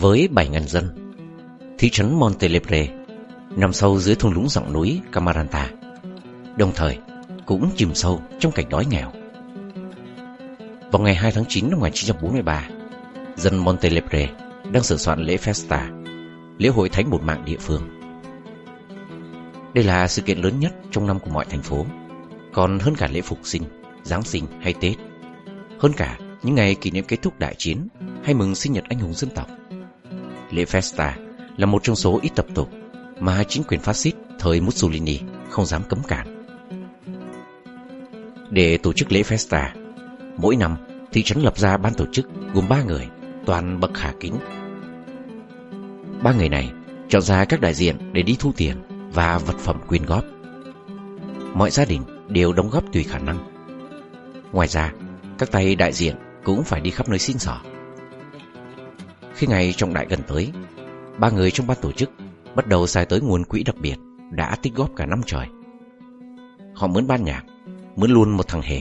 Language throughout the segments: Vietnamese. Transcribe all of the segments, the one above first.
Với 7.000 dân, thị trấn Montelebre nằm sâu dưới thung lũng dòng núi Camaranta, đồng thời cũng chìm sâu trong cảnh đói nghèo. Vào ngày 2 tháng 9 năm 1943, dân Montelebre đang sửa soạn lễ Festa, lễ hội thánh một mạng địa phương. Đây là sự kiện lớn nhất trong năm của mọi thành phố, còn hơn cả lễ phục sinh, Giáng sinh hay Tết, hơn cả những ngày kỷ niệm kết thúc đại chiến hay mừng sinh nhật anh hùng dân tộc. Lễ Festa là một trong số ít tập tục mà chính quyền phát xít thời Mussolini không dám cấm cản. Để tổ chức lễ Festa, mỗi năm thị trấn lập ra ban tổ chức gồm ba người, toàn bậc khả kính. Ba người này chọn ra các đại diện để đi thu tiền và vật phẩm quyên góp. Mọi gia đình đều đóng góp tùy khả năng. Ngoài ra, các tay đại diện cũng phải đi khắp nơi xin xỏ. Khi ngày trọng đại gần tới, ba người trong ban tổ chức bắt đầu xài tới nguồn quỹ đặc biệt đã tích góp cả năm trời. Họ mướn ban nhạc, mướn luôn một thằng hề.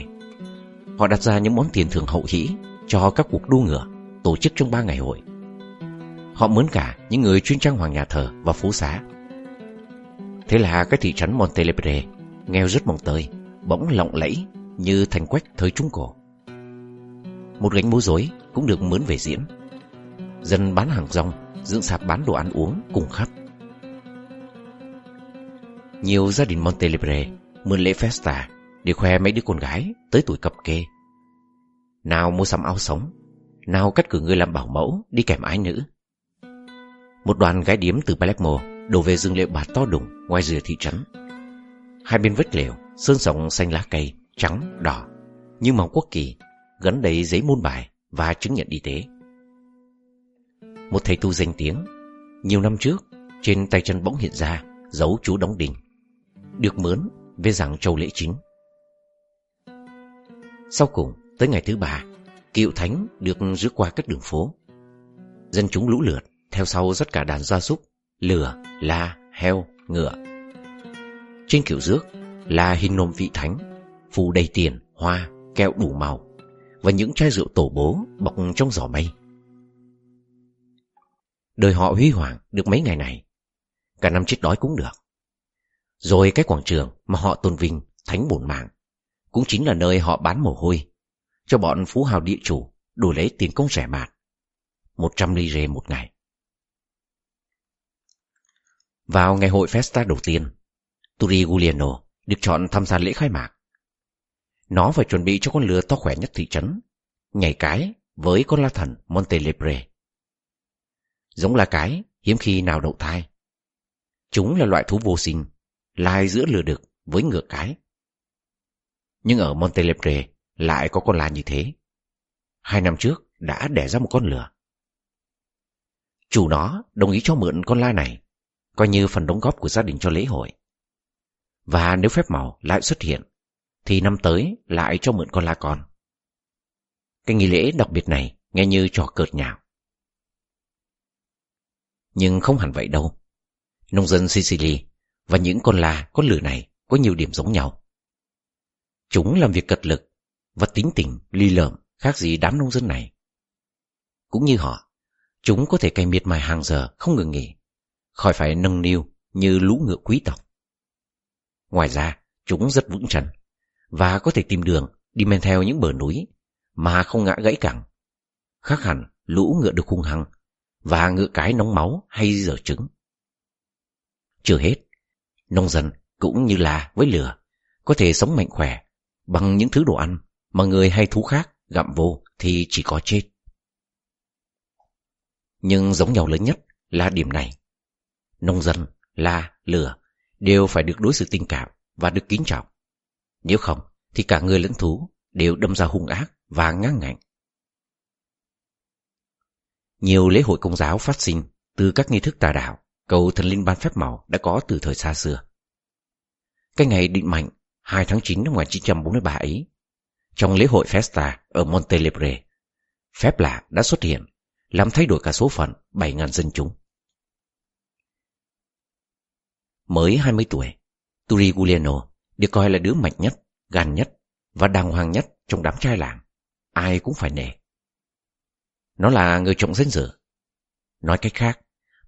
Họ đặt ra những món tiền thưởng hậu hĩ cho các cuộc đua ngựa tổ chức trong ba ngày hội. Họ mướn cả những người chuyên trang hoàng nhà thờ và phố xá. Thế là cái thị trấn Montelebre nghèo rất mong tơi, bỗng lộng lẫy như thành quách thời Trung Cổ. Một gánh múa rối cũng được mướn về diễn. Dân bán hàng rong, dựng sạp bán đồ ăn uống cùng khắp. Nhiều gia đình Montelebre mượn lễ Festa để khoe mấy đứa con gái tới tuổi cập kê. Nào mua sắm áo sống, nào cắt cử người làm bảo mẫu đi kèm ái nữ. Một đoàn gái điếm từ Palermo đổ về rừng liệu bà to đùng ngoài rìa thị trấn. Hai bên vách lều, sơn sòng xanh lá cây, trắng, đỏ, như màu quốc kỳ, gắn đầy giấy môn bài và chứng nhận y tế. Một thầy tu danh tiếng, nhiều năm trước, trên tay chân bỗng hiện ra dấu chú đóng đình, được mướn về giảng châu lễ chính. Sau cùng, tới ngày thứ ba, cựu thánh được rước qua các đường phố. Dân chúng lũ lượt, theo sau rất cả đàn gia súc, lừa, la, heo, ngựa. Trên kiểu rước là hình nôm vị thánh, phù đầy tiền, hoa, kẹo đủ màu và những chai rượu tổ bố bọc trong giỏ mây. Đời họ huy hoàng được mấy ngày này, cả năm chết đói cũng được. Rồi cái quảng trường mà họ tôn vinh thánh bổn mạng cũng chính là nơi họ bán mồ hôi cho bọn phú hào địa chủ đổi lấy tiền công rẻ mạt. Một trăm ly rê một ngày. Vào ngày hội Festa đầu tiên, Turi Giuliano được chọn tham gia lễ khai mạc. Nó phải chuẩn bị cho con lừa to khỏe nhất thị trấn, nhảy cái với con la thần Montelebre. Giống là cái hiếm khi nào đậu thai. Chúng là loại thú vô sinh, lai giữa lừa đực với ngựa cái. Nhưng ở Montelepre lại có con la như thế. Hai năm trước đã đẻ ra một con lừa. Chủ nó đồng ý cho mượn con la này, coi như phần đóng góp của gia đình cho lễ hội. Và nếu phép màu lại xuất hiện, thì năm tới lại cho mượn con la con. Cái nghi lễ đặc biệt này nghe như trò cợt nhạo. Nhưng không hẳn vậy đâu. Nông dân Sicily và những con la con lừa này có nhiều điểm giống nhau. Chúng làm việc cật lực và tính tình ly lợm khác gì đám nông dân này. Cũng như họ, chúng có thể cày miệt mài hàng giờ không ngừng nghỉ, khỏi phải nâng niu như lũ ngựa quý tộc. Ngoài ra, chúng rất vững chân và có thể tìm đường đi men theo những bờ núi mà không ngã gãy cẳng. Khác hẳn lũ ngựa được hung hăng và ngựa cái nóng máu hay dở trứng. Chưa hết, nông dân cũng như là với lửa có thể sống mạnh khỏe bằng những thứ đồ ăn mà người hay thú khác gặm vô thì chỉ có chết. Nhưng giống nhau lớn nhất là điểm này. Nông dân, la, lửa đều phải được đối xử tình cảm và được kính trọng. Nếu không thì cả người lẫn thú đều đâm ra hung ác và ngang ngạnh. Nhiều lễ hội công giáo phát sinh từ các nghi thức tà đạo, cầu thần linh ban phép màu đã có từ thời xa xưa. Cái ngày định mệnh 2 tháng 9 năm 1943 ấy, trong lễ hội Festa ở Montelebre, phép lạ đã xuất hiện, làm thay đổi cả số phận 7.000 dân chúng. Mới 20 tuổi, Turi Giuliano được coi là đứa mạnh nhất, gan nhất và đàng hoàng nhất trong đám trai làng. Ai cũng phải nể. Nó là người trọng danh dự. Nói cách khác,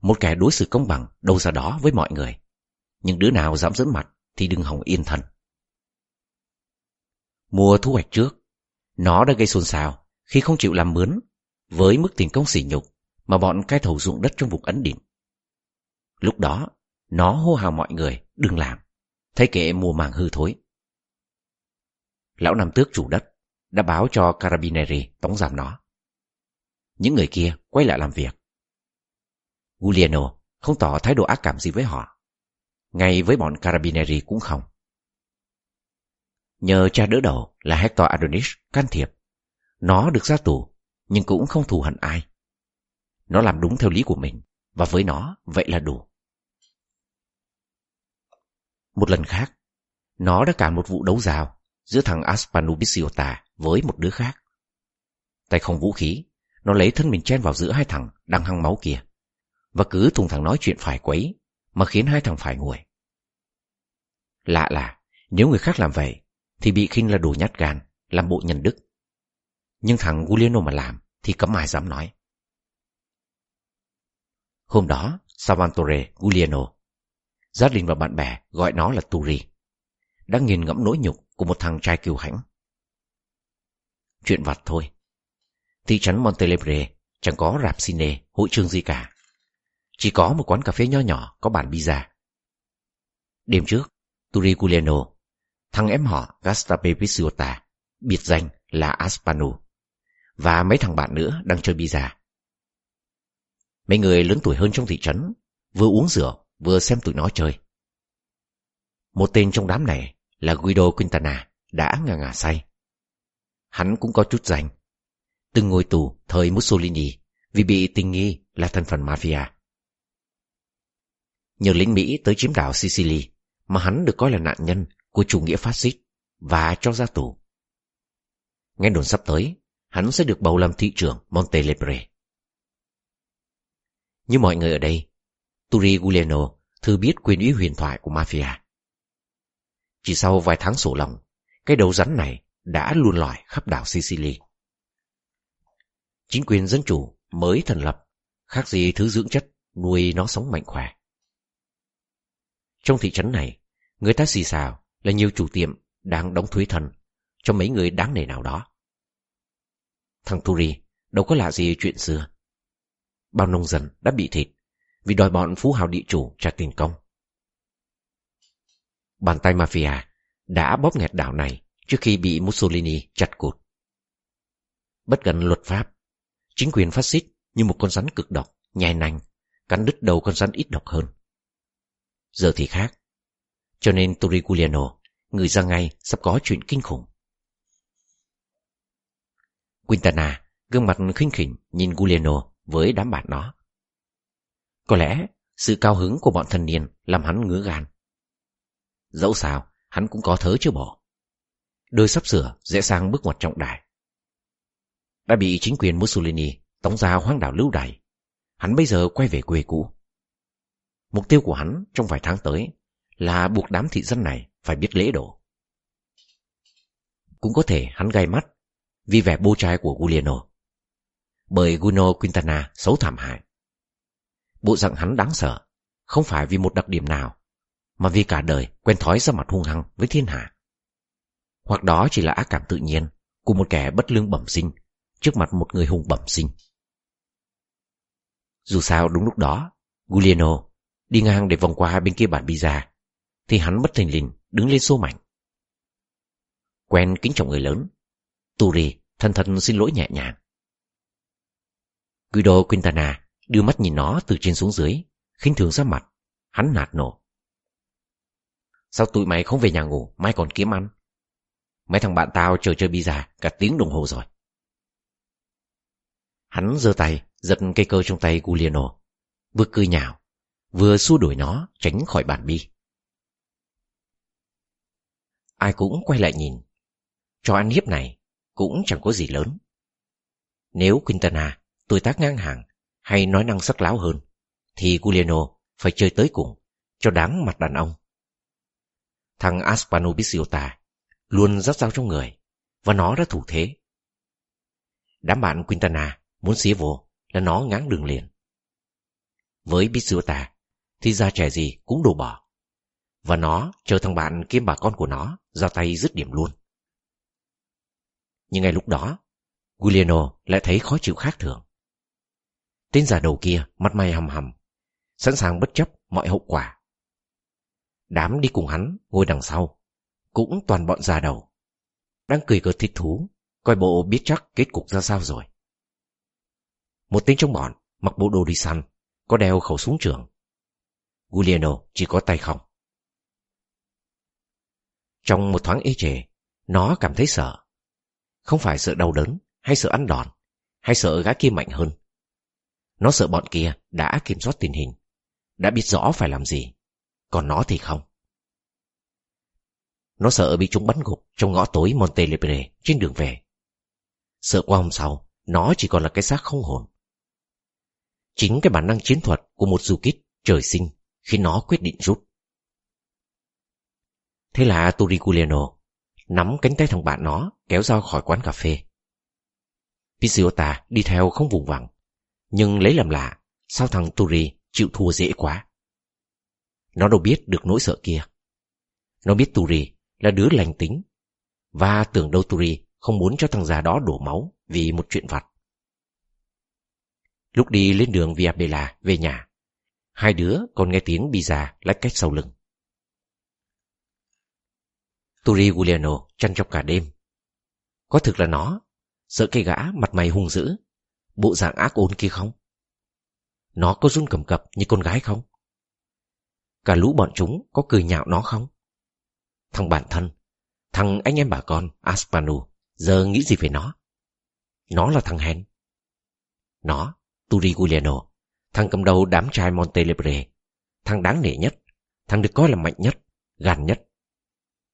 một kẻ đối xử công bằng đâu ra đó với mọi người. Nhưng đứa nào dám dẫn mặt thì đừng hòng yên thân. Mùa thu hoạch trước, nó đã gây xôn xao khi không chịu làm mướn với mức tiền công sỉ nhục mà bọn cai thầu ruộng đất trong vùng ấn định. Lúc đó, nó hô hào mọi người đừng làm, thay kệ mùa màng hư thối. Lão Nam Tước chủ đất đã báo cho Carabinieri tống giảm nó. Những người kia quay lại làm việc. Giuliano không tỏ thái độ ác cảm gì với họ. Ngay với bọn Carabinieri cũng không. Nhờ cha đỡ đầu là Hector Adonis can thiệp, nó được ra tù nhưng cũng không thù hận ai. Nó làm đúng theo lý của mình và với nó vậy là đủ. Một lần khác, nó đã cản một vụ đấu rào giữa thằng Aspanubisiota với một đứa khác. Tay không vũ khí, nó lấy thân mình chen vào giữa hai thằng đang hăng máu kia và cứ thùng thằng nói chuyện phải quấy mà khiến hai thằng phải nguội. Lạ là nếu người khác làm vậy thì bị khinh là đồ nhát gan, làm bộ nhân đức. Nhưng thằng Giuliano mà làm thì cấm ai dám nói. Hôm đó, Salvatore Giuliano, gia đình và bạn bè gọi nó là Turi, đã nghiền ngẫm nỗi nhục của một thằng trai kiều hãnh. Chuyện vặt thôi. Thị trấn Montelebre chẳng có rạp cine, hội trường gì cả. Chỉ có một quán cà phê nho nhỏ có bản pizza. Đêm trước, Turi thằng em họ Gastape Pizziota, biệt danh là Aspanu, và mấy thằng bạn nữa đang chơi pizza. Mấy người lớn tuổi hơn trong thị trấn, vừa uống rượu, vừa xem tụi nó chơi. Một tên trong đám này là Guido Quintana đã ngà ngà say. Hắn cũng có chút danh. Từng ngồi tù thời Mussolini vì bị tình nghi là thành phần mafia. Nhờ lính Mỹ tới chiếm đảo Sicily mà hắn được coi là nạn nhân của chủ nghĩa phát xít và cho ra tù. Nghe đồn sắp tới, hắn sẽ được bầu làm thị trưởng Montelebre. Như mọi người ở đây, Turi Giuliano thư biết quyền uy huyền thoại của mafia. Chỉ sau vài tháng sổ lòng, cái đầu rắn này đã luôn lỏi khắp đảo Sicily. Chính quyền dân chủ mới thành lập, khác gì thứ dưỡng chất nuôi nó sống mạnh khỏe. Trong thị trấn này, người ta xì xào là nhiều chủ tiệm đang đóng thuế thần cho mấy người đáng nể nào đó. Thằng Turi đâu có lạ gì chuyện xưa. Bao nông dân đã bị thịt vì đòi bọn phú hào địa chủ trả tiền công. Bàn tay mafia đã bóp nghẹt đảo này trước khi bị Mussolini chặt cụt. Bất gần luật pháp, chính quyền phát xít như một con rắn cực độc, nhai nành, cắn đứt đầu con rắn ít độc hơn. Giờ thì khác. Cho nên Torriculiano, người ra ngay sắp có chuyện kinh khủng. Quintana, gương mặt khinh khỉnh nhìn Giuliano với đám bạn nó. Có lẽ sự cao hứng của bọn thanh niên làm hắn ngứa gan. Dẫu sao, hắn cũng có thớ chưa bỏ. Đôi sắp sửa dễ sang bước ngoặt trọng đại. Đã bị chính quyền Mussolini tống ra hoang đảo lưu đày. Hắn bây giờ quay về quê cũ. Mục tiêu của hắn trong vài tháng tới là buộc đám thị dân này phải biết lễ độ. Cũng có thể hắn gai mắt vì vẻ bô trai của Giuliano. Bởi Guno Quintana xấu thảm hại. Bộ dạng hắn đáng sợ, không phải vì một đặc điểm nào mà vì cả đời quen thói ra mặt hung hăng với thiên hạ. Hoặc đó chỉ là ác cảm tự nhiên của một kẻ bất lương bẩm sinh trước mặt một người hùng bẩm sinh. Dù sao đúng lúc đó, Giuliano đi ngang để vòng qua bên kia bản pizza, thì hắn bất thình lình đứng lên xô mạnh. Quen kính trọng người lớn, Turi thân thân xin lỗi nhẹ nhàng. Guido Quintana đưa mắt nhìn nó từ trên xuống dưới, khinh thường ra mặt, hắn nạt nổ. Sao tụi mày không về nhà ngủ Mai còn kiếm ăn Mấy thằng bạn tao chờ chơi pizza Cả tiếng đồng hồ rồi Hắn giơ tay Giật cây cơ trong tay Giuliano Vừa cười nhào Vừa xua đuổi nó tránh khỏi bàn bi. Ai cũng quay lại nhìn. Cho ăn hiếp này Cũng chẳng có gì lớn. Nếu Quintana tuổi tác ngang hàng Hay nói năng sắc láo hơn Thì Giuliano phải chơi tới cùng Cho đáng mặt đàn ông. Thằng Aspano Bisiota luôn dắt dao trong người, và nó đã thủ thế. Đám bạn Quintana muốn xía vô là nó ngáng đường liền. với Bisuta thì ra trẻ gì cũng đổ bỏ. Và nó chờ thằng bạn kiếm bà con của nó ra tay dứt điểm luôn. Nhưng ngay lúc đó, Giuliano lại thấy khó chịu khác thường. Tên già đầu kia mặt mày hầm hầm, sẵn sàng bất chấp mọi hậu quả. Đám đi cùng hắn ngồi đằng sau, cũng toàn bọn già đầu. Đang cười cợt thích thú, coi bộ biết chắc kết cục ra sao rồi. Một tên trong bọn mặc bộ đồ đi săn, có đeo khẩu súng trường. Giuliano chỉ có tay không. Trong một thoáng ê chề, nó cảm thấy sợ. Không phải sợ đau đớn, hay sợ ăn đòn, hay sợ gã kia mạnh hơn. Nó sợ bọn kia đã kiểm soát tình hình, đã biết rõ phải làm gì, còn nó thì không. Nó sợ bị chúng bắn gục trong ngõ tối Montelebre trên đường về. Sợ qua hôm sau, nó chỉ còn là cái xác không hồn. Chính cái bản năng chiến thuật của một du kích trời sinh khi nó quyết định rút. Thế là Toriculeno nắm cánh tay thằng bạn nó kéo ra khỏi quán cà phê. Pisiota đi theo không vùng vằng, nhưng lấy làm lạ, sao thằng Turi chịu thua dễ quá. Nó đâu biết được nỗi sợ kia. Nó biết Turi là đứa lành tính, và tưởng đâu Turi không muốn cho thằng già đó đổ máu vì một chuyện vặt. Lúc đi lên đường Via Bella về nhà, hai đứa còn nghe tiếng Biza lách cách sau lưng. Turi Giuliano chăn chọc cả đêm. Có thực là nó, sợ cây gã mặt mày hung dữ, bộ dạng ác ôn kia không? Nó có run cầm cập như con gái không? Cả lũ bọn chúng có cười nhạo nó không? Thằng bản thân, thằng anh em bà con Aspanu, giờ nghĩ gì về nó? Nó là thằng hèn. Nó, Turi Giuliano, thằng cầm đầu đám trai Montelebre, thằng đáng nể nhất, thằng được coi là mạnh nhất, gan nhất,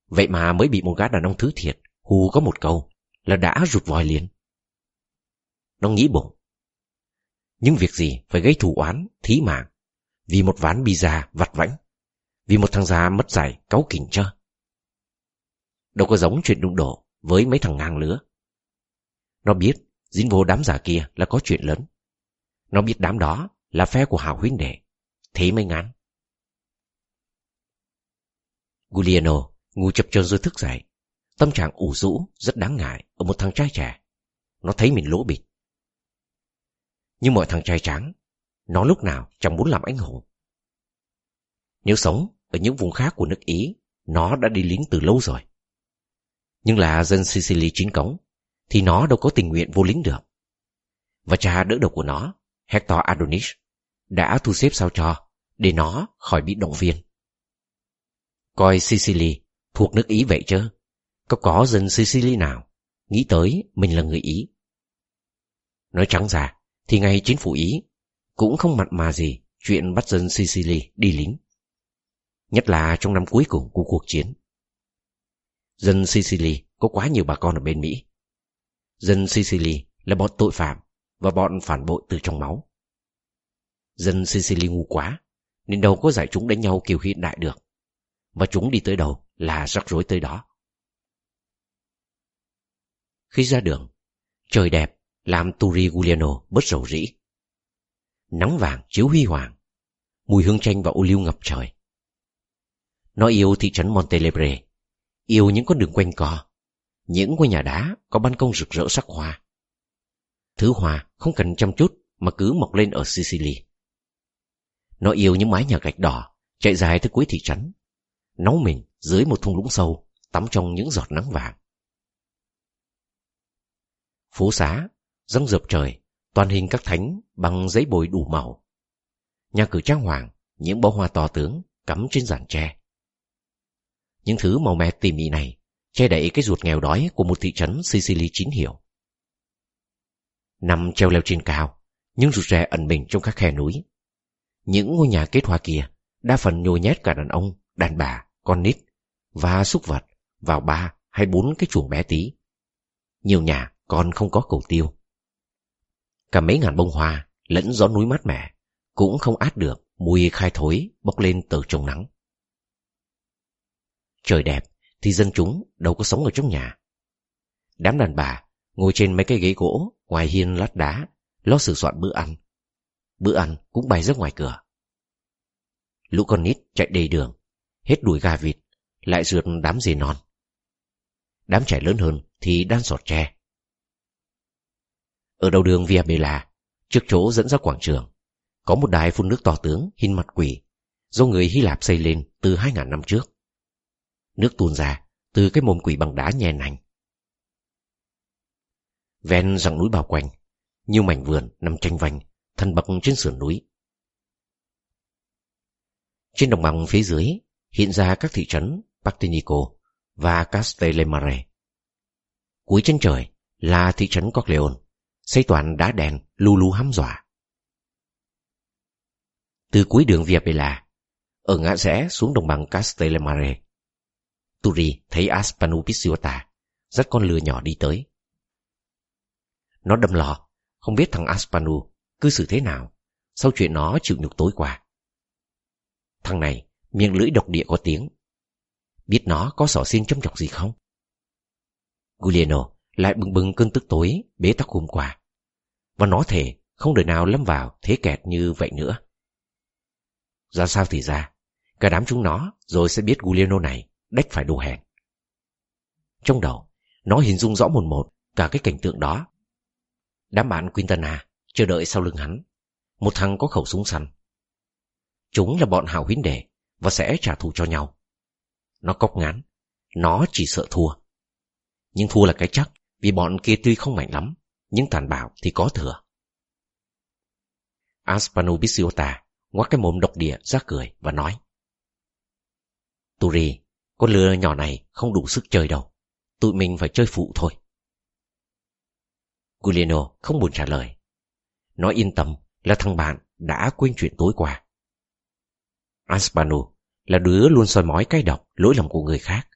Vậy mà mới bị một gã đàn ông thứ thiệt Hù có một câu Là đã rụt vòi liền. Nó nghĩ bụng. Nhưng việc gì phải gây thù oán Thí mạng Vì một ván pizza vặt vãnh Vì một thằng già mất giải cáu kỉnh chơ? Đâu có giống chuyện đụng độ Với mấy thằng ngang lứa. Nó biết dính vô đám già kia là có chuyện lớn. Nó biết đám đó là phe của Hào huynh đệ Thế mới ngán Giuliano Ngủ chập chờn rồi thức dậy. Tâm trạng ủ rũ, rất đáng ngại ở một thằng trai trẻ. Nó thấy mình lỗ bịch. Nhưng mọi thằng trai trắng, nó lúc nào chẳng muốn làm anh hùng. Nếu sống ở những vùng khác của nước Ý, nó đã đi lính từ lâu rồi. Nhưng là dân Sicily chính cống, thì nó đâu có tình nguyện vô lính được. Và cha đỡ đầu của nó, Hector Adonis, đã thu xếp sao cho để nó khỏi bị động viên. Coi Sicily Thuộc nước Ý vậy chứ Có có dân Sicily nào Nghĩ tới mình là người Ý? Nói trắng ra Thì ngay chính phủ Ý Cũng không mặn mà gì Chuyện bắt dân Sicily đi lính Nhất là trong năm cuối cùng của cuộc chiến. Dân Sicily có quá nhiều bà con ở bên Mỹ. Dân Sicily là bọn tội phạm và bọn phản bội từ trong máu Dân Sicily ngu quá Nên đâu có giải chúng đánh nhau kiểu hiện đại được Và chúng đi tới đâu là rắc rối tới đó. Khi ra đường, trời đẹp làm Turi Giuliano bớt rầu rĩ. Nắng vàng chiếu huy hoàng, mùi hương chanh và ô liu ngập trời. Nó yêu thị trấn Montelebre, yêu những con đường quanh co, những ngôi nhà đá có ban công rực rỡ sắc hoa. Thứ hòa không cần chăm chút mà cứ mọc lên ở Sicily. Nó yêu những mái nhà gạch đỏ chạy dài tới cuối thị trấn, nấu mình dưới một thung lũng sâu, tắm trong những giọt nắng vàng. Phố xá, răng rợp trời, toàn hình các thánh bằng giấy bồi đủ màu. Nhà cửa trang hoàng, những bó hoa to tướng cắm trên giàn tre. Những thứ màu mè tỉ mỉ này che đậy cái ruột nghèo đói của một thị trấn Sicily chín hiểu. Nằm treo leo trên cao, những rụt rè ẩn mình trong các khe núi. Những ngôi nhà kết hoa kia đa phần nhồi nhét cả đàn ông, đàn bà, con nít và súc vật vào ba hay bốn cái chuồng bé tí. Nhiều nhà còn không có cầu tiêu. Cả mấy ngàn bông hoa lẫn gió núi mát mẻ cũng không át được mùi khai thối bốc lên từ trong nắng. Trời đẹp thì dân chúng đâu có sống ở trong nhà. Đám đàn bà ngồi trên mấy cái ghế gỗ ngoài hiên lát đá lo sửa soạn bữa ăn. bữa ăn cũng bay ra ngoài cửa. Lũ con nít chạy đầy đường, hết đuổi gà vịt, lại rượt đám dê non. Đám trẻ lớn hơn thì đan sọt tre. Ở đầu đường Via Bella, trước chỗ dẫn ra quảng trường, có một đài phun nước to tướng hình mặt quỷ do người Hy Lạp xây lên từ 2.000 năm trước. Nước tuôn ra từ cái mồm quỷ bằng đá nhè nành. Ven dặng núi bao quanh, nhiều mảnh vườn nằm tranh vanh, thân bậc trên sườn núi. Trên đồng bằng phía dưới hiện ra các thị trấn Partinico và Castellamare. Cuối chân trời là thị trấn Corleone, xây toàn đá đèn lu lu hăm dọa. Từ cuối đường Via Bella, ở ngã rẽ xuống đồng bằng Castellamare, Turi thấy Aspanu Pisiota, dắt con lừa nhỏ đi tới. Nó đâm lò, không biết thằng Aspanu cư xử thế nào sau chuyện nó chịu nhục tối qua. Thằng này miệng lưỡi độc địa có tiếng. Biết nó có sỏ xin châm chọc gì không? Giuliano lại bừng bừng cơn tức tối bế tắc hôm qua. Và nó thể không đời nào lâm vào thế kẹt như vậy nữa. Ra sao thì ra, cả đám chúng nó rồi sẽ biết Giuliano này đách phải đồ hèn. Trong đầu, nó hình dung rõ một một cả cái cảnh tượng đó. Đám bạn Quintana chờ đợi sau lưng hắn, một thằng có khẩu súng săn. Chúng là bọn hào huyến đệ và sẽ trả thù cho nhau. Nó cóc ngán, nó chỉ sợ thua. Nhưng thua là cái chắc, vì bọn kia tuy không mạnh lắm, nhưng tàn bạo thì có thừa. Aspano Bisiota ngoác cái mồm độc địa ra cười và nói. Turi, con lừa nhỏ này không đủ sức chơi đâu. Tụi mình phải chơi phụ thôi. Guglielmo không buồn trả lời. Nó yên tâm là thằng bạn đã quên chuyện tối qua. Aspano là đứa luôn soi mói cay độc lỗi lầm của người khác.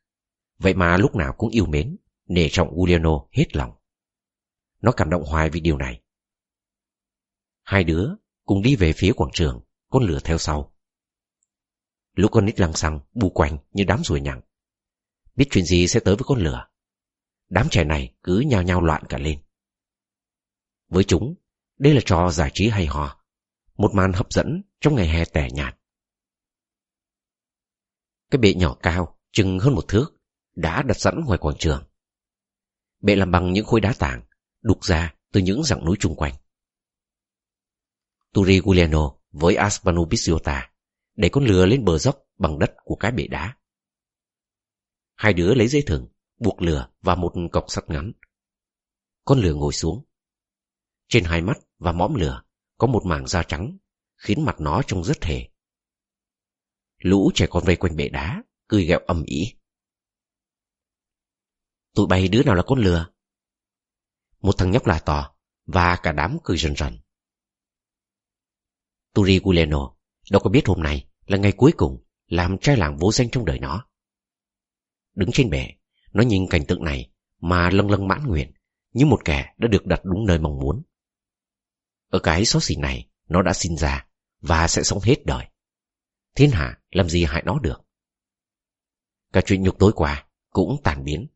Vậy mà lúc nào cũng yêu mến, nể trọng Giuliano hết lòng. Nó cảm động hoài vì điều này. Hai đứa cùng đi về phía quảng trường, con lửa theo sau. Lũ con nít lăng xăng bu quanh như đám ruồi nhặng. Biết chuyện gì sẽ tới với con lửa. Đám trẻ này cứ nhao nhao loạn cả lên. Với chúng, đây là trò giải trí hay ho. Một màn hấp dẫn trong ngày hè tẻ nhạt. Cái bệ nhỏ cao, chừng hơn một thước, đã đặt sẵn ngoài quảng trường. Bệ làm bằng những khối đá tảng, đục ra từ những dặng núi chung quanh. Turi Giuliano với Aspano Pisiota để con lừa lên bờ dốc bằng đất của cái bể đá. Hai đứa lấy dây thừng, buộc lừa và một cọc sắt ngắn. Con lừa ngồi xuống. Trên hai mắt và mõm lửa có một mảng da trắng, khiến mặt nó trông rất hề. Lũ trẻ con vây quanh bể đá, cười ghẹo âm ĩ. Tụi bay đứa nào là con lừa? Một thằng nhóc là to, và cả đám cười rần rần. Turi Guleno đâu có biết hôm nay là ngày cuối cùng làm trai làng vô danh trong đời nó. Đứng trên bể, nó nhìn cảnh tượng này mà lâng lâng mãn nguyện như một kẻ đã được đặt đúng nơi mong muốn. Ở cái xó xỉ này, nó đã sinh ra và sẽ sống hết đời. Thiên hạ làm gì hại nó được. Cả chuyện nhục tối qua cũng tàn biến.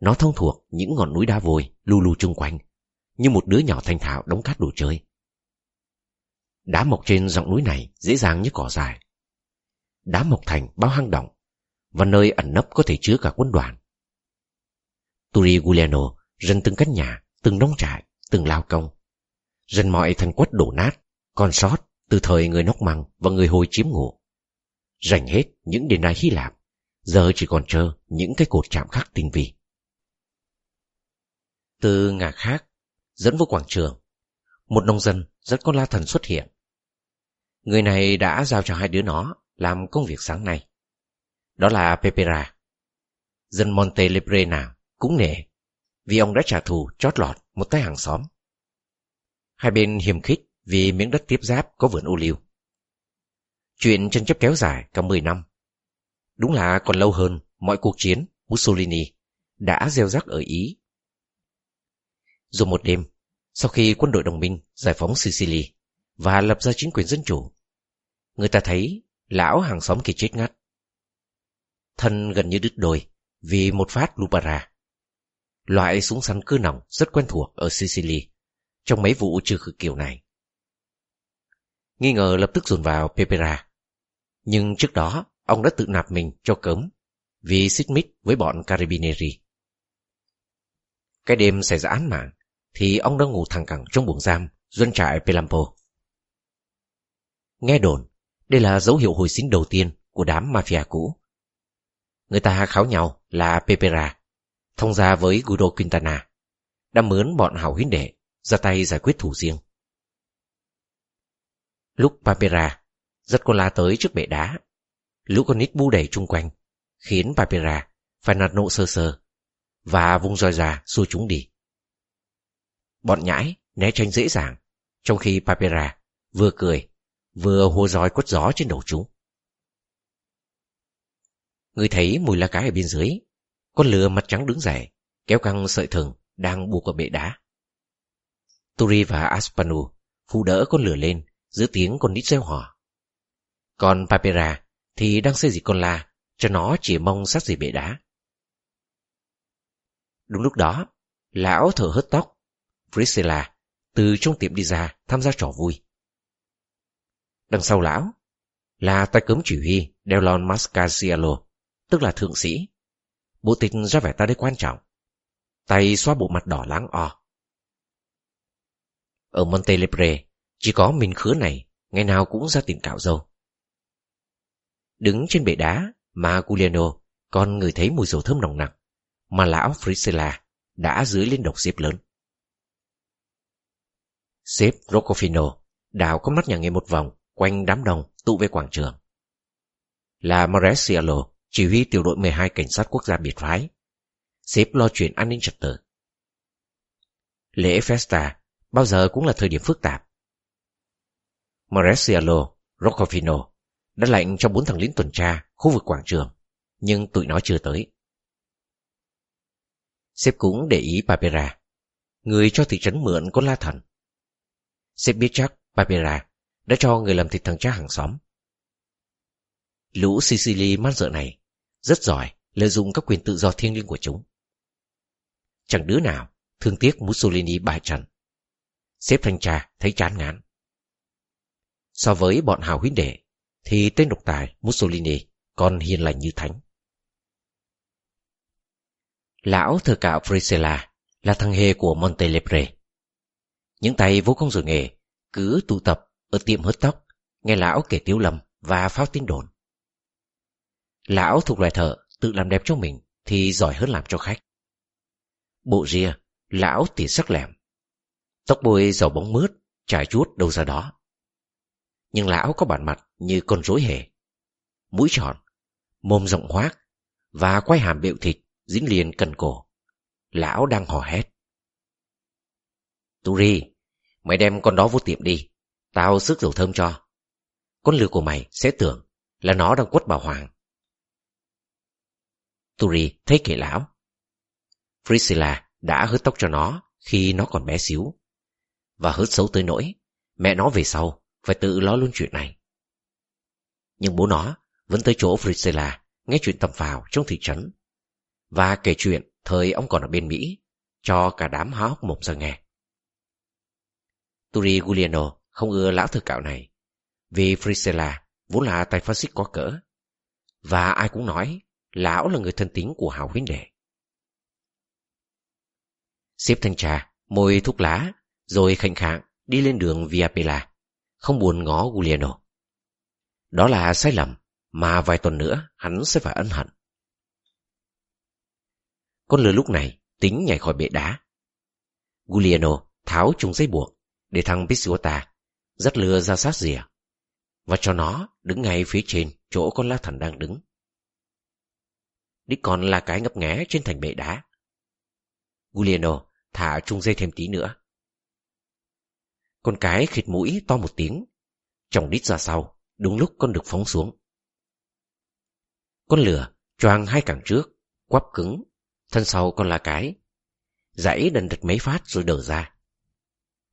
Nó thông thuộc những ngọn núi đá vôi lu lu chung quanh, như một đứa nhỏ thanh thạo đóng cát đồ chơi. Đá mọc trên dòng núi này dễ dàng như cỏ dài. Đá mọc thành bao hang động, và nơi ẩn nấp có thể chứa cả quân đoàn. Turi Giuliano rân từng căn nhà, từng nông trại, từng lao công rình mọi thành quất đổ nát, còn sót từ thời người nóc măng và người hồi chiếm ngụ. Rành hết những đền đài Hy Lạp, giờ chỉ còn trơ những cái cột chạm khắc tinh vi. Từ ngả khác, dẫn vô quảng trường, một nông dân dẫn con la thần xuất hiện. Người này đã giao cho hai đứa nó làm công việc sáng nay. Đó là Pepera. Dân Monte Lepre nào cũng nể vì ông đã trả thù chót lọt một tay hàng xóm. Hai bên hiềm khích vì miếng đất tiếp giáp có vườn ô liu. Chuyện tranh chấp kéo dài cả 10 năm. Đúng là còn lâu hơn mọi cuộc chiến Mussolini đã gieo rắc ở Ý. Dù một đêm, sau khi quân đội đồng minh giải phóng Sicily và lập ra chính quyền dân chủ, người ta thấy lão hàng xóm kia chết ngắt. Thân gần như đứt đôi vì một phát Lupara. Loại súng săn cưa nòng rất quen thuộc ở Sicily trong mấy vụ trừ khử kiểu này. nghi ngờ lập tức dồn vào Pepera. Nhưng trước đó, ông đã tự nạp mình cho cấm vì xích mích với bọn Carabinieri. Cái đêm xảy ra án mạng, thì ông đã ngủ thẳng cẳng trong buồng giam doanh trại Pelampo. Nghe đồn, đây là dấu hiệu hồi sinh đầu tiên của đám mafia cũ. Người ta kháo nhau là Pepera, thông gia với Guido Quintana, đã mướn bọn hảo huynh đệ ra tay giải quyết thủ riêng. Lúc Papera dắt con la tới trước bệ đá, lũ con nít bu đẩy chung quanh, khiến Papera phải nạt nộ sơ sơ và vung roi ra xua chúng đi. Bọn nhãi né tránh dễ dàng, trong khi Papera vừa cười, vừa hô roi quất gió trên đầu chúng. Người thấy mùi lá cái ở bên dưới, con lừa mặt trắng đứng dậy, kéo căng sợi thừng đang buộc ở bệ đá. Turi và Aspanu phụ đỡ con lửa lên giữ tiếng con nít reo hỏa. Còn Papera thì đang xây dịch con la cho nó chỉ mong sát gì bể đá. Đúng lúc đó, lão thở hớt tóc, Priscilla từ trong tiệm đi ra tham gia trò vui. Đằng sau lão là tay cấm chỉ huy Delon Mascasiello, tức là thượng sĩ. Bộ tịch ra vẻ ta đây quan trọng. Tay xoa bộ mặt đỏ láng o. Ở Montelebre, chỉ có mình khứa này, ngày nào cũng ra tìm cạo dâu. Đứng trên bệ đá, mà Giuliano còn ngửi thấy mùi dầu thơm nồng nặc, mà lão Frisella đã dưới lên độc xếp lớn. xếp Roccofino đào có mắt nhà nghề một vòng quanh đám đông tụ về quảng trường. Là Maresialo, chỉ huy tiểu đội 12 cảnh sát quốc gia biệt phái. xếp lo chuyện an ninh trật tự. Lễ Festa bao giờ cũng là thời điểm phức tạp. Maresialo, Roccofino đã lệnh cho bốn thằng lính tuần tra khu vực quảng trường, nhưng tụi nó chưa tới. Sếp cũng để ý Papera, người cho thị trấn mượn con la thần. Sếp biết chắc Papera đã cho người làm thịt thằng cha hàng xóm. Lũ Sicily man dợ này rất giỏi lợi dụng các quyền tự do thiêng liêng của chúng. Chẳng đứa nào thương tiếc Mussolini bại trận. Sếp thanh tra thấy chán ngán. So với bọn hào huynh đệ, thì tên độc tài Mussolini còn hiền lành như thánh. Lão thờ cạo Frisella là thằng hề của Montelepre. Những tay vô công rồi nghề cứ tụ tập ở tiệm hớt tóc, nghe lão kể tiếu lầm và pháo tin đồn. Lão thuộc loài thợ tự làm đẹp cho mình thì giỏi hơn làm cho khách. Bộ ria, lão tỉ sắc lẻm. Tóc bôi dầu bóng mướt, trải chuốt đâu ra đó. Nhưng lão có bản mặt như con rối hề. Mũi tròn, mồm rộng hoác và quay hàm bệu thịt dính liền cần cổ. Lão đang hò hét. Turi, mày đem con đó vô tiệm đi. Tao sức dầu thơm cho. Con lừa của mày sẽ tưởng là nó đang quất bà Hoàng. Turi thấy kể lão. Priscilla đã hớt tóc cho nó khi nó còn bé xíu. Và hớt xấu tới nỗi, mẹ nó về sau phải tự lo luôn chuyện này. Nhưng bố nó vẫn tới chỗ Frisella nghe chuyện tầm phào trong thị trấn và kể chuyện thời ông còn ở bên Mỹ cho cả đám há hốc mồm ra nghe. Turi Giuliano không ưa lão thư cạo này vì Frisella vốn là tay phát xích có cỡ và ai cũng nói lão là người thân tín của hào huynh đệ. Xếp thanh trà, môi thuốc lá, rồi khạnh khạng đi lên đường Via Pella, không buồn ngó Giuliano. Đó là sai lầm mà vài tuần nữa hắn sẽ phải ân hận. Con lừa lúc này tính nhảy khỏi bệ đá. Giuliano tháo chung dây buộc để thằng Pisiota dắt lừa ra sát rìa và cho nó đứng ngay phía trên chỗ con la thần đang đứng. Đích còn là cái ngấp nghé trên thành bệ đá. Giuliano thả chung dây thêm tí nữa. Con cái khịt mũi to một tiếng, chồng đít ra sau, đúng lúc con được phóng xuống. Con lửa choang hai cẳng trước, quắp cứng, thân sau con là cái. Dãy đần đật mấy phát rồi đờ ra.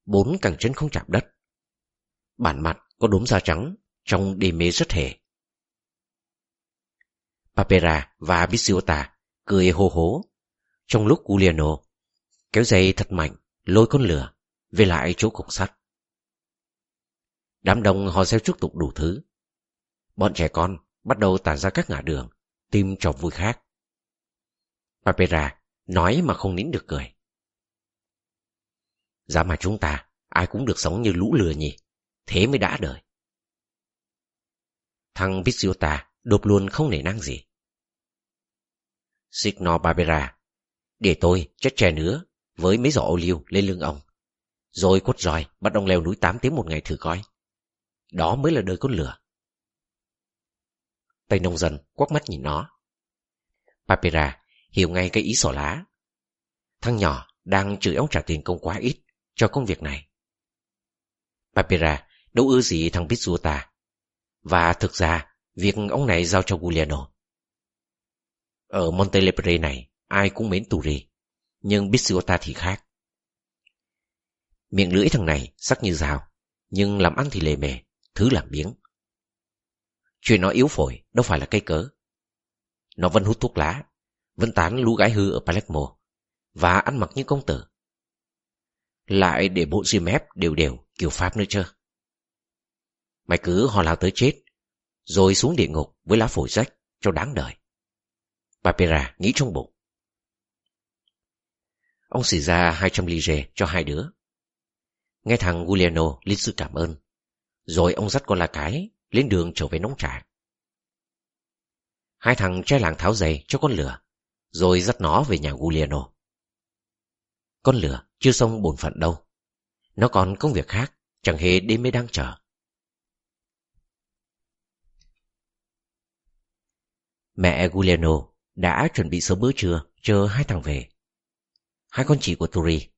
Bốn cẳng chân không chạm đất. Bản mặt có đốm da trắng, trông đê mê rất hề. Papera và Bisiota cười hô hố, trong lúc Giuliano kéo dây thật mạnh, lôi con lửa về lại chỗ cục sắt. Đám đông họ xeo chúc tục đủ thứ. Bọn trẻ con bắt đầu tản ra các ngã đường, tìm trò vui khác. Papera nói mà không nín được cười. Giá mà chúng ta, ai cũng được sống như lũ lừa nhỉ, thế mới đã đời. Thằng Pizziota đột luôn không nể năng gì. Signor Barbera, để tôi chất chè nữa với mấy giỏ ô liu lên lưng ông. Rồi cốt roi bắt ông leo núi 8 tiếng một ngày thử coi. Đó mới là đời con lửa. Tay nông dân quắc mắt nhìn nó. Papera hiểu ngay cái ý xỏ lá. Thằng nhỏ đang chửi ông trả tiền công quá ít cho công việc này. Papera đâu ưa gì thằng Pizzuta. Và thực ra, việc ông này giao cho Giuliano. Ở Montelepre này, ai cũng mến Turi, nhưng Pizzuta thì khác. Miệng lưỡi thằng này sắc như dao, nhưng làm ăn thì lề mề, thứ làm biếng. Chuyện nó yếu phổi đâu phải là cây cớ. Nó vẫn hút thuốc lá, vẫn tán lũ gái hư ở Palermo, và ăn mặc như công tử. Lại để bộ ria mép đều đều kiểu Pháp nữa chưa? Mày cứ hò lao tới chết, rồi xuống địa ngục với lá phổi rách cho đáng đời. Papera nghĩ trong bụng. Ông xỉ ra 200 lire cho hai đứa. Nghe thằng Giuliano liên sư cảm ơn. Rồi ông dắt con là cái lên đường trở về nóng trà. Hai thằng trai làng tháo giày cho con lửa, rồi dắt nó về nhà Giuliano. Con lửa chưa xong bổn phận đâu. Nó còn công việc khác, chẳng hề đêm mới đang chờ. Mẹ Giuliano đã chuẩn bị sớm bữa trưa chờ hai thằng về. Hai con chị của Turi,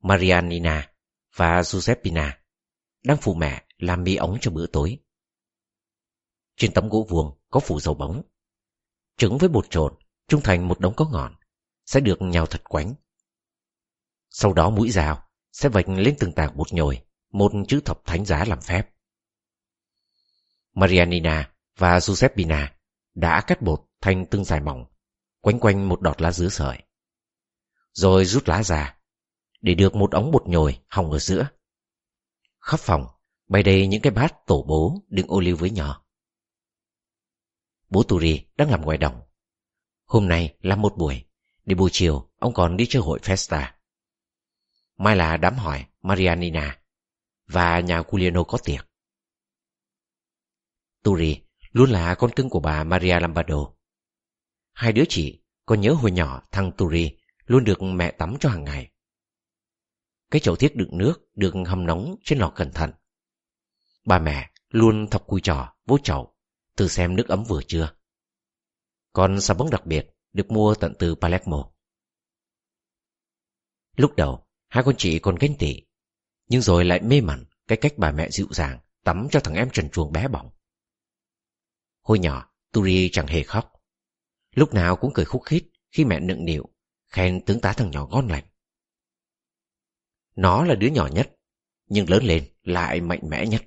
Marianina và Giuseppina, đang phụ mẹ làm mì ống cho bữa tối. Trên tấm gỗ vuông có phủ dầu bóng. Trứng với bột trộn trung thành một đống có ngọn sẽ được nhào thật quánh. Sau đó mũi dao sẽ vạch lên từng tảng bột nhồi một chữ thập thánh giá làm phép. Marianina và Giuseppina đã cắt bột thành từng dài mỏng, quanh quanh một đọt lá dứa sợi. Rồi rút lá ra, để được một ống bột nhồi hồng ở giữa. Khắp phòng, bày đầy những cái bát tổ bố đựng ô liu với nhỏ. Bố Turi đang làm ngoài đồng. Hôm nay là một buổi, để buổi chiều ông còn đi chơi hội Festa. Mai là đám hỏi Marianina và nhà Giuliano có tiệc. Turi luôn là con cưng của bà Maria Lombardo. Hai đứa chị còn nhớ hồi nhỏ thằng Turi luôn được mẹ tắm cho hàng ngày. Cái chậu thiết đựng nước được hầm nóng trên lò cẩn thận. Bà mẹ luôn thọc cùi trò vỗ chậu từ xem nước ấm vừa chưa. Còn xà bóng đặc biệt được mua tận từ Palermo. Lúc đầu, hai con chị còn ganh tị, nhưng rồi lại mê mẩn cái cách bà mẹ dịu dàng tắm cho thằng em trần chuồng bé bỏng. Hồi nhỏ, Turi chẳng hề khóc. Lúc nào cũng cười khúc khích khi mẹ nựng nịu, khen tướng tá thằng nhỏ ngon lành. Nó là đứa nhỏ nhất, nhưng lớn lên lại mạnh mẽ nhất.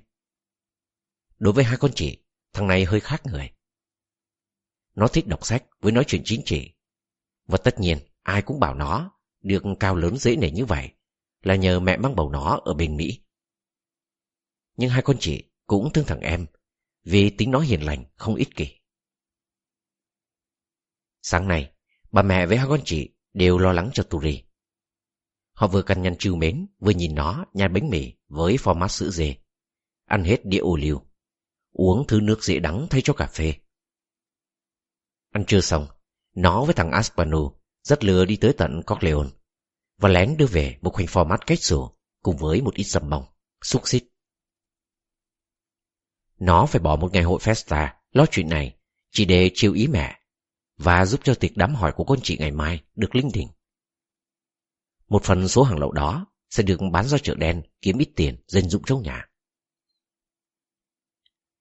Đối với hai con chị, thằng này hơi khác người. Nó thích đọc sách với nói chuyện chính trị. Và tất nhiên, ai cũng bảo nó được cao lớn dễ nể như vậy là nhờ mẹ mang bầu nó ở bên Mỹ. Nhưng hai con chị cũng thương thằng em vì tính nó hiền lành, không ích kỷ. Sáng nay, bà mẹ với hai con chị đều lo lắng cho Turi. Họ vừa căn nhăn trưu mến, vừa nhìn nó nhai bánh mì với format sữa dê. Ăn hết đĩa ô liu. Uống thứ nước dễ đắng thay cho cà phê. Ăn trưa xong, nó với thằng Aspanu rất lừa đi tới tận Corleone và lén đưa về một khoanh format cách sổ cùng với một ít dầm mỏng xúc xích. Nó phải bỏ một ngày hội festa lo chuyện này chỉ để chiêu ý mẹ và giúp cho tiệc đám hỏi của con chị ngày mai được linh đình. Một phần số hàng lậu đó sẽ được bán ra chợ đen kiếm ít tiền dành dụng trong nhà.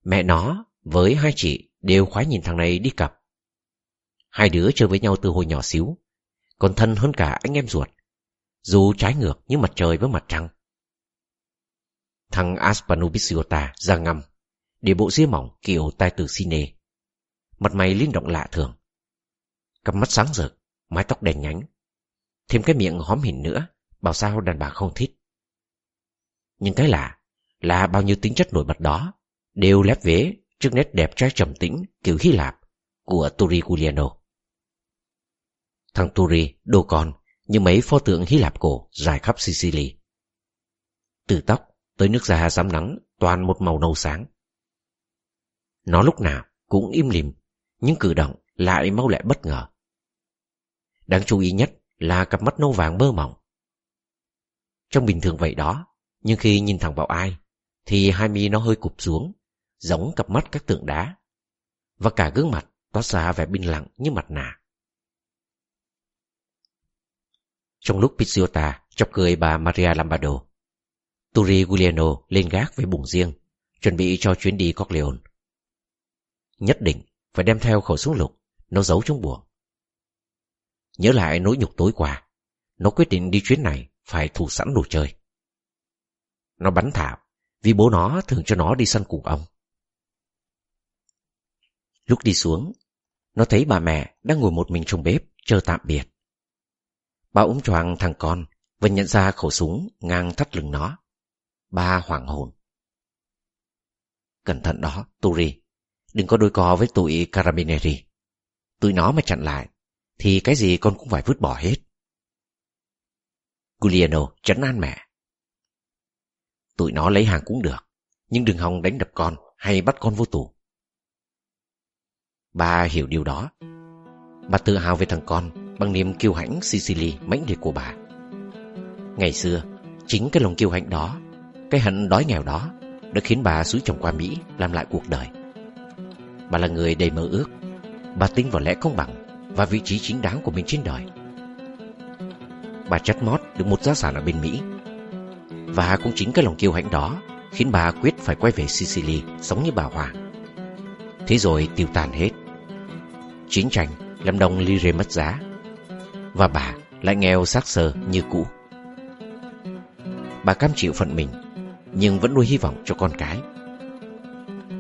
Mẹ nó với hai chị đều khoái nhìn thằng này đi cặp. Hai đứa chơi với nhau từ hồi nhỏ xíu, còn thân hơn cả anh em ruột, dù trái ngược như mặt trời với mặt trăng. Thằng Aspanubisiota ra ngầm để bộ ria mỏng kiểu tai tử Cine. Mặt mày linh động lạ thường. Cặp mắt sáng rực, mái tóc đèn nhánh. Thêm cái miệng hóm hình nữa, bảo sao đàn bà không thích. Nhưng cái lạ là bao nhiêu tính chất nổi bật đó đều lép vế trước nét đẹp trai trầm tĩnh kiểu Hy Lạp của Turi Giuliano. Thằng Turi đồ con như mấy pho tượng Hy Lạp cổ dài khắp Sicily. Từ tóc tới nước da rám nắng toàn một màu nâu sáng. Nó lúc nào cũng im lìm, nhưng cử động lại mau lẹ bất ngờ. Đáng chú ý nhất là cặp mắt nâu vàng mơ mộng. Trong bình thường vậy đó, nhưng khi nhìn thẳng vào ai, thì hai mi nó hơi cụp xuống, giống cặp mắt các tượng đá. Và cả gương mặt toát ra vẻ bình lặng như mặt nạ. Trong lúc Pizziota chọc cười bà Maria Lombardo, Turi Giuliano lên gác với bùng riêng, chuẩn bị cho chuyến đi Corleone. Nhất định phải đem theo khẩu súng lục, nó giấu trong buồng. Nhớ lại nỗi nhục tối qua, nó quyết định đi chuyến này phải thủ sẵn đồ chơi. Nó bắn thảo, vì bố nó thường cho nó đi săn cùng ông. Lúc đi xuống, nó thấy bà mẹ đang ngồi một mình trong bếp chờ tạm biệt. Bà ôm choàng thằng con và nhận ra khẩu súng ngang thắt lưng nó. Ba hoảng hồn. Cẩn thận đó, Turi. Đừng có đôi co với tụi Carabinieri. Tụi nó mà chặn lại, thì cái gì con cũng phải vứt bỏ hết. Giuliano chấn an mẹ. Tụi nó lấy hàng cũng được, nhưng đừng hòng đánh đập con hay bắt con vô tù. Bà hiểu điều đó. Bà tự hào về thằng con bằng niềm kiêu hãnh Sicily mãnh liệt của bà. Ngày xưa, chính cái lòng kiêu hãnh đó, cái hận đói nghèo đó đã khiến bà xúi chồng qua Mỹ làm lại cuộc đời. Bà là người đầy mơ ước. Bà tin vào lẽ công bằng và vị trí chính đáng của mình trên đời. Bà chắt mót được một gia sản ở bên Mỹ. Và cũng chính cái lòng kiêu hãnh đó khiến bà quyết phải quay về Sicily sống như bà Hoàng. Thế rồi tiêu tàn hết. Chiến tranh làm đồng lire mất giá. Và bà lại nghèo xác sơ như cũ. Bà cam chịu phận mình, nhưng vẫn nuôi hy vọng cho con cái.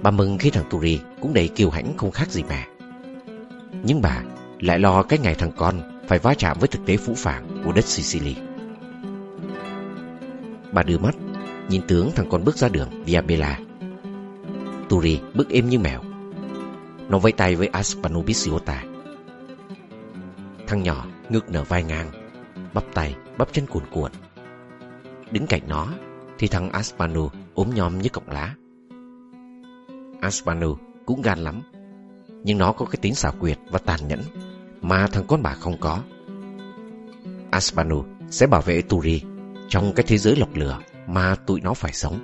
Bà mừng khi thằng Turi cũng đầy kiêu hãnh không khác gì mẹ. Nhưng bà lại lo cái ngày thằng con phải va chạm với thực tế phũ phàng của đất Sicily. Bà đưa mắt, nhìn tướng thằng con bước ra đường Via Bella. Turi bước êm như mèo. Nó vẫy tay với Aspano Bisiota. Thằng nhỏ ngước nở vai ngang, bắp tay, bắp chân cuồn cuộn. Đứng cạnh nó thì thằng Aspanu ốm nhom như cọng lá. Aspanu cũng gan lắm, nhưng nó có cái tính xảo quyệt và tàn nhẫn mà thằng con bà không có. Aspanu sẽ bảo vệ Turi trong cái thế giới lọc lửa mà tụi nó phải sống.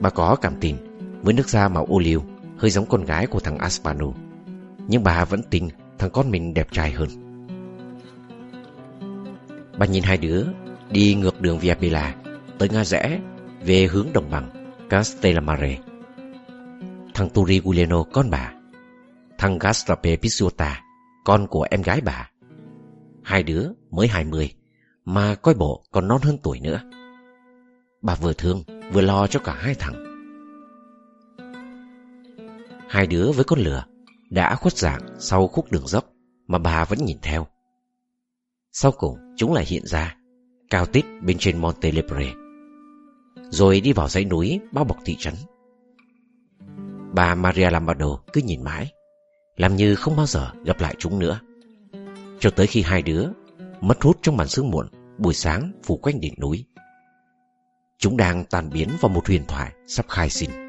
Bà có cảm tình với nước da màu ô liu hơi giống con gái của thằng Aspano, nhưng bà vẫn tin thằng con mình đẹp trai hơn. Bà nhìn hai đứa đi ngược đường Via Pila tới ngã rẽ về hướng đồng bằng Castellamare. Thằng Turi Giuliano con bà, thằng Gastrape Pisuta con của em gái bà. Hai đứa mới hai mươi, mà coi bộ còn non hơn tuổi nữa. Bà vừa thương, vừa lo cho cả hai thằng. Hai đứa với con lừa đã khuất dạng sau khúc đường dốc mà bà vẫn nhìn theo. Sau cùng chúng lại hiện ra, cao tít bên trên Monte Libre. rồi đi vào dãy núi bao bọc thị trấn. Bà Maria Lombardo cứ nhìn mãi, làm như không bao giờ gặp lại chúng nữa. Cho tới khi hai đứa mất hút trong màn sương muộn, buổi sáng phủ quanh đỉnh núi. Chúng đang tan biến vào một huyền thoại sắp khai sinh.